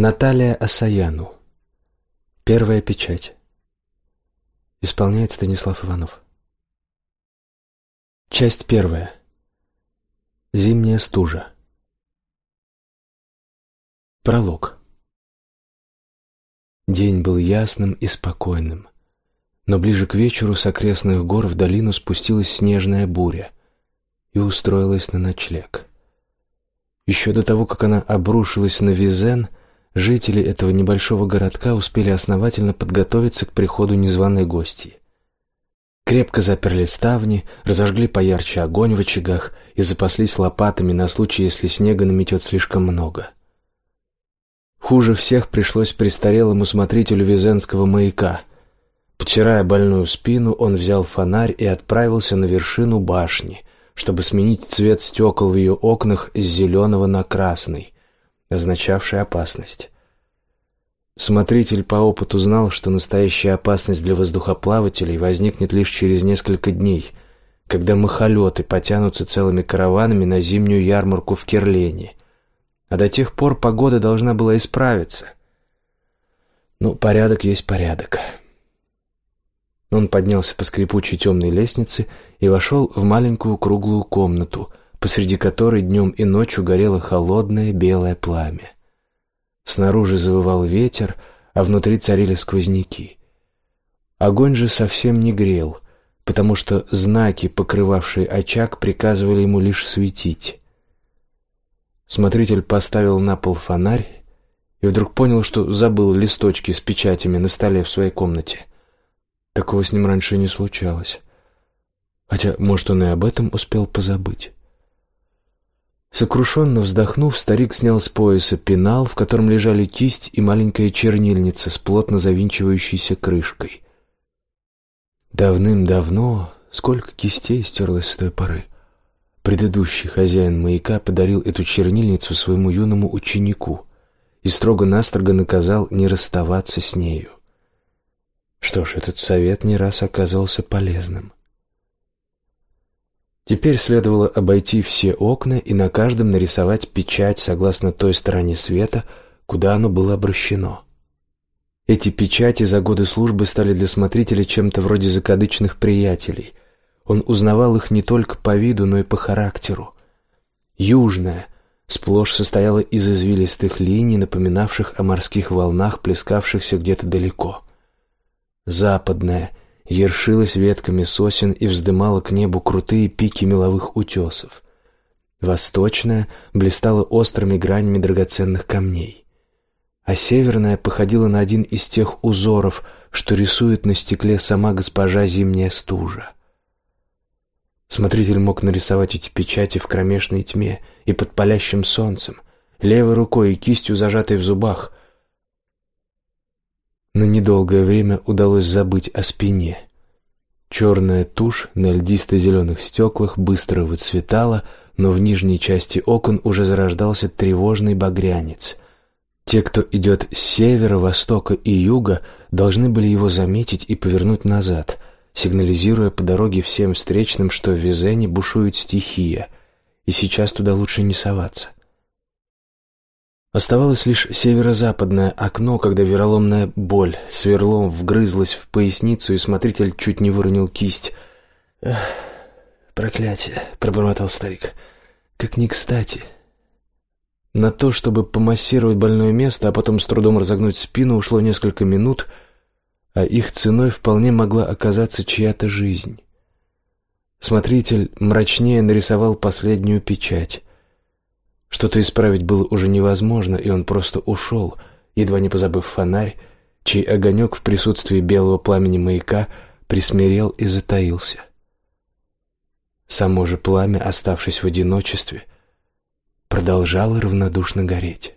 Наталья Асаяну. Первая печать. Исполняет Станислав Иванов. Часть первая. Зимняя стужа. Пролог. День был ясным и спокойным, но ближе к вечеру с окрестных гор в долину спустилась снежная буря и устроилась на ночлег. Еще до того, как она обрушилась на Визен, жители этого небольшого городка успели основательно подготовиться к приходу незваной гости. Крепко заперли ставни, разожгли поярче огонь в очагах и запаслись лопатами на случай, если снега наметет слишком много. Хуже всех пришлось престарелому смотрителю Визенского маяка. Потирая больную спину, он взял фонарь и отправился на вершину башни, чтобы сменить цвет стекол в ее окнах с зеленого на красный, означавший опасность. Смотритель по опыту знал, что настоящая опасность для воздухоплавателей возникнет лишь через несколько дней, когда махолеты потянутся целыми караванами на зимнюю ярмарку в Керлене. А до тех пор погода должна была исправиться. Ну, порядок есть порядок. Он поднялся по скрипучей темной лестнице и вошел в маленькую круглую комнату, посреди которой днем и ночью горело холодное белое пламя. Снаружи завывал ветер, а внутри царили сквозняки. Огонь же совсем не грел, потому что знаки, покрывавшие очаг, приказывали ему лишь светить. Смотритель поставил на пол фонарь и вдруг понял, что забыл листочки с печатями на столе в своей комнате. Такого с ним раньше не случалось. Хотя, может, он и об этом успел позабыть. Сокрушенно вздохнув, старик снял с пояса пенал, в котором лежали кисть и маленькая чернильница с плотно завинчивающейся крышкой. Давным-давно, сколько кистей стерлось с той поры, предыдущий хозяин маяка подарил эту чернильницу своему юному ученику и строго-настрого наказал не расставаться с нею. Что ж, этот совет не раз оказался полезным. Теперь следовало обойти все окна и на каждом нарисовать печать согласно той стороне света, куда оно было обращено. Эти печати за годы службы стали для смотрителя чем-то вроде закадычных приятелей. Он узнавал их не только по виду, но и по характеру. Южная сплошь состояла из извилистых линий, напоминавших о морских волнах, плескавшихся где-то далеко. Западная ершилась ветками сосен и вздымала к небу крутые пики меловых утесов. Восточная блистала острыми гранями драгоценных камней, а северная походила на один из тех узоров, что рисует на стекле сама госпожа зимняя стужа. Смотритель мог нарисовать эти печати в кромешной тьме и под палящим солнцем, левой рукой и кистью зажатой в зубах, на недолгое время удалось забыть о спине. Черная тушь на льдисто-зеленых стеклах быстро выцветала, но в нижней части окон уже зарождался тревожный багрянец. Те, кто идет с севера, востока и юга, должны были его заметить и повернуть назад, сигнализируя по дороге всем встречным, что в Визене бушует стихия, и сейчас туда лучше не соваться. Оставалось лишь северо-западное окно, когда вероломная боль сверлом вгрызлась в поясницу, и смотритель чуть не выронил кисть. «Эх, проклятие!» — пробормотал старик. «Как не кстати!» На то, чтобы помассировать больное место, а потом с трудом разогнуть спину, ушло несколько минут, а их ценой вполне могла оказаться чья-то жизнь. Смотритель мрачнее нарисовал последнюю печать. Что-то исправить было уже невозможно, и он просто ушел, едва не позабыв фонарь, чей огонек в присутствии белого пламени маяка присмирел и затаился. Само же пламя, оставшись в одиночестве, продолжало равнодушно гореть.